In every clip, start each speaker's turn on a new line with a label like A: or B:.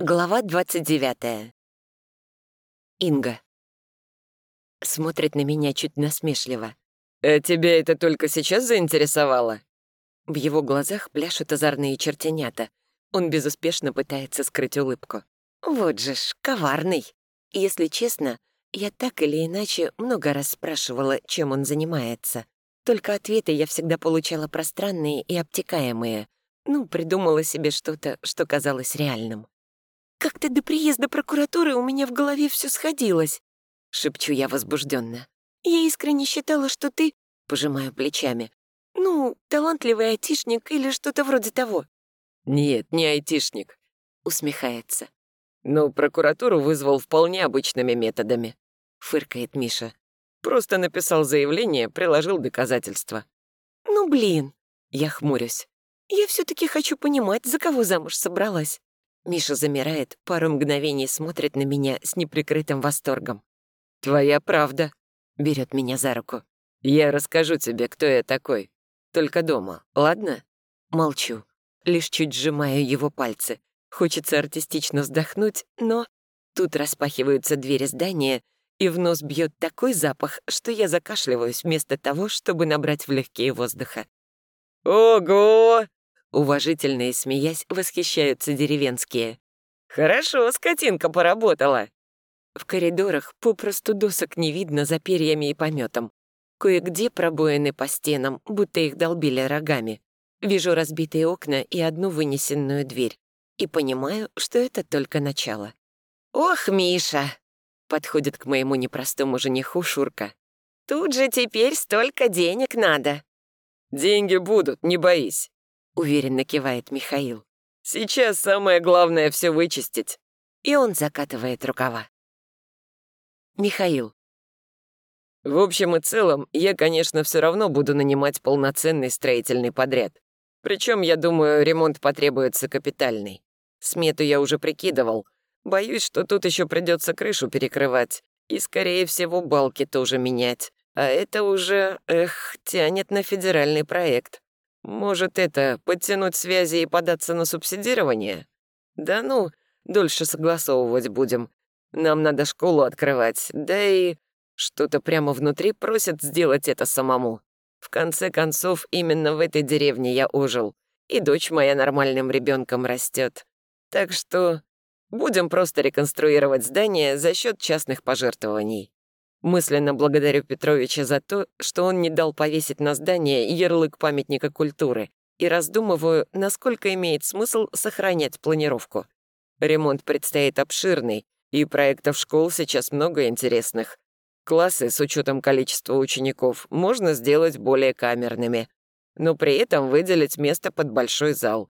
A: Глава 29. Инга. Смотрит на меня чуть насмешливо.
B: «А тебя это только сейчас заинтересовало?»
A: В его глазах пляшут озорные чертенята. Он безуспешно пытается скрыть улыбку. Вот же ж, коварный. Если честно, я так или иначе много раз спрашивала, чем он занимается. Только ответы я всегда получала пространные и обтекаемые. Ну, придумала себе что-то, что казалось реальным. «Как-то до приезда прокуратуры у меня в голове все сходилось», — шепчу я возбужденно. «Я искренне считала, что ты...» — пожимаю плечами. «Ну, талантливый айтишник или что-то вроде того».
B: «Нет, не айтишник», —
A: усмехается.
B: «Но прокуратуру вызвал вполне обычными методами», — фыркает Миша. «Просто написал заявление, приложил доказательства».
A: «Ну, блин!» — я хмурюсь. «Я все таки хочу понимать, за кого замуж собралась». Миша замирает, пару мгновений смотрит на меня с неприкрытым восторгом.
B: «Твоя правда», —
A: берет меня за руку.
B: «Я расскажу тебе, кто я такой. Только дома, ладно?»
A: Молчу, лишь чуть сжимаю его пальцы. Хочется артистично вздохнуть, но... Тут распахиваются двери здания, и в нос бьет такой запах, что я закашливаюсь вместо того, чтобы набрать в легкие воздуха.
B: «Ого!»
A: Уважительно и смеясь, восхищаются деревенские.
B: «Хорошо, скотинка поработала!»
A: В коридорах попросту досок не видно за перьями и пометом. Кое-где пробоины по стенам, будто их долбили рогами. Вижу разбитые окна и одну вынесенную дверь. И понимаю, что это только начало. «Ох, Миша!» — подходит к моему непростому жениху Шурка. «Тут же теперь столько денег надо!»
B: «Деньги будут, не боись!»
A: Уверенно кивает Михаил.
B: «Сейчас самое главное все вычистить».
A: И он закатывает рукава. Михаил.
B: В общем и целом, я, конечно, все равно буду нанимать полноценный строительный подряд. Причем, я думаю, ремонт потребуется капитальный. Смету я уже прикидывал. Боюсь, что тут еще придется крышу перекрывать. И, скорее всего, балки тоже менять. А это уже, эх, тянет на федеральный проект. Может, это, подтянуть связи и податься на субсидирование? Да ну, дольше согласовывать будем. Нам надо школу открывать, да и... Что-то прямо внутри просит сделать это самому. В конце концов, именно в этой деревне я ожил, и дочь моя нормальным ребенком растет. Так что будем просто реконструировать здание за счет частных пожертвований. Мысленно благодарю Петровича за то, что он не дал повесить на здание ярлык памятника культуры, и раздумываю, насколько имеет смысл сохранять планировку. Ремонт предстоит обширный, и проектов школ сейчас много интересных. Классы с учетом количества учеников можно сделать более камерными, но при этом выделить место под большой зал.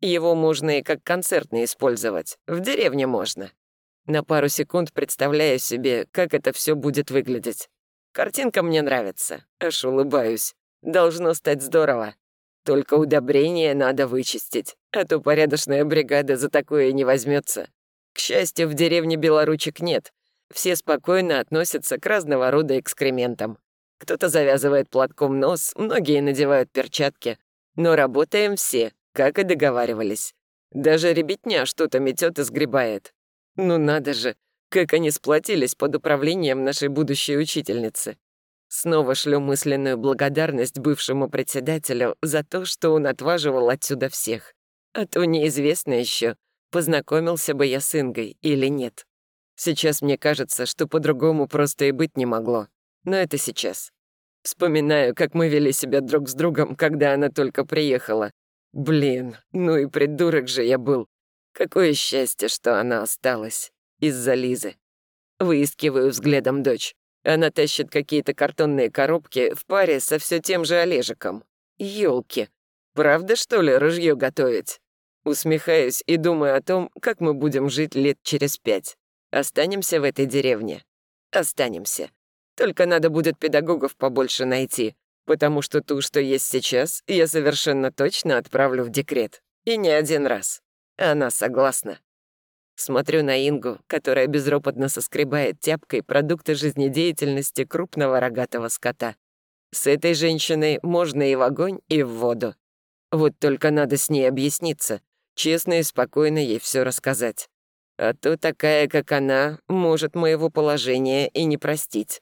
B: Его можно и как концертный использовать, в деревне можно. На пару секунд представляю себе, как это все будет выглядеть. Картинка мне нравится, аж улыбаюсь. Должно стать здорово. Только удобрения надо вычистить, а то порядочная бригада за такое не возьмется. К счастью, в деревне белоручек нет. Все спокойно относятся к разного рода экскрементам. Кто-то завязывает платком нос, многие надевают перчатки. Но работаем все, как и договаривались. Даже ребятня что-то метет и сгребает. Ну надо же, как они сплотились под управлением нашей будущей учительницы. Снова шлю мысленную благодарность бывшему председателю за то, что он отваживал отсюда всех. А то неизвестно еще, познакомился бы я с Ингой или нет. Сейчас мне кажется, что по-другому просто и быть не могло. Но это сейчас. Вспоминаю, как мы вели себя друг с другом, когда она только приехала. Блин, ну и придурок же я был. Какое счастье, что она осталась. Из-за Лизы. Выискиваю взглядом дочь. Она тащит какие-то картонные коробки в паре со все тем же Олежиком. Ёлки. Правда, что ли, ружье готовить? Усмехаюсь и думаю о том, как мы будем жить лет через пять. Останемся в этой деревне? Останемся. Только надо будет педагогов побольше найти, потому что ту, что есть сейчас, я совершенно точно отправлю в декрет. И не один раз. Она согласна. Смотрю на Ингу, которая безропотно соскребает тяпкой продукты жизнедеятельности крупного рогатого скота. С этой женщиной можно и в огонь, и в воду. Вот только надо с ней объясниться, честно и спокойно ей все рассказать. А то такая, как она, может моего положения и не простить.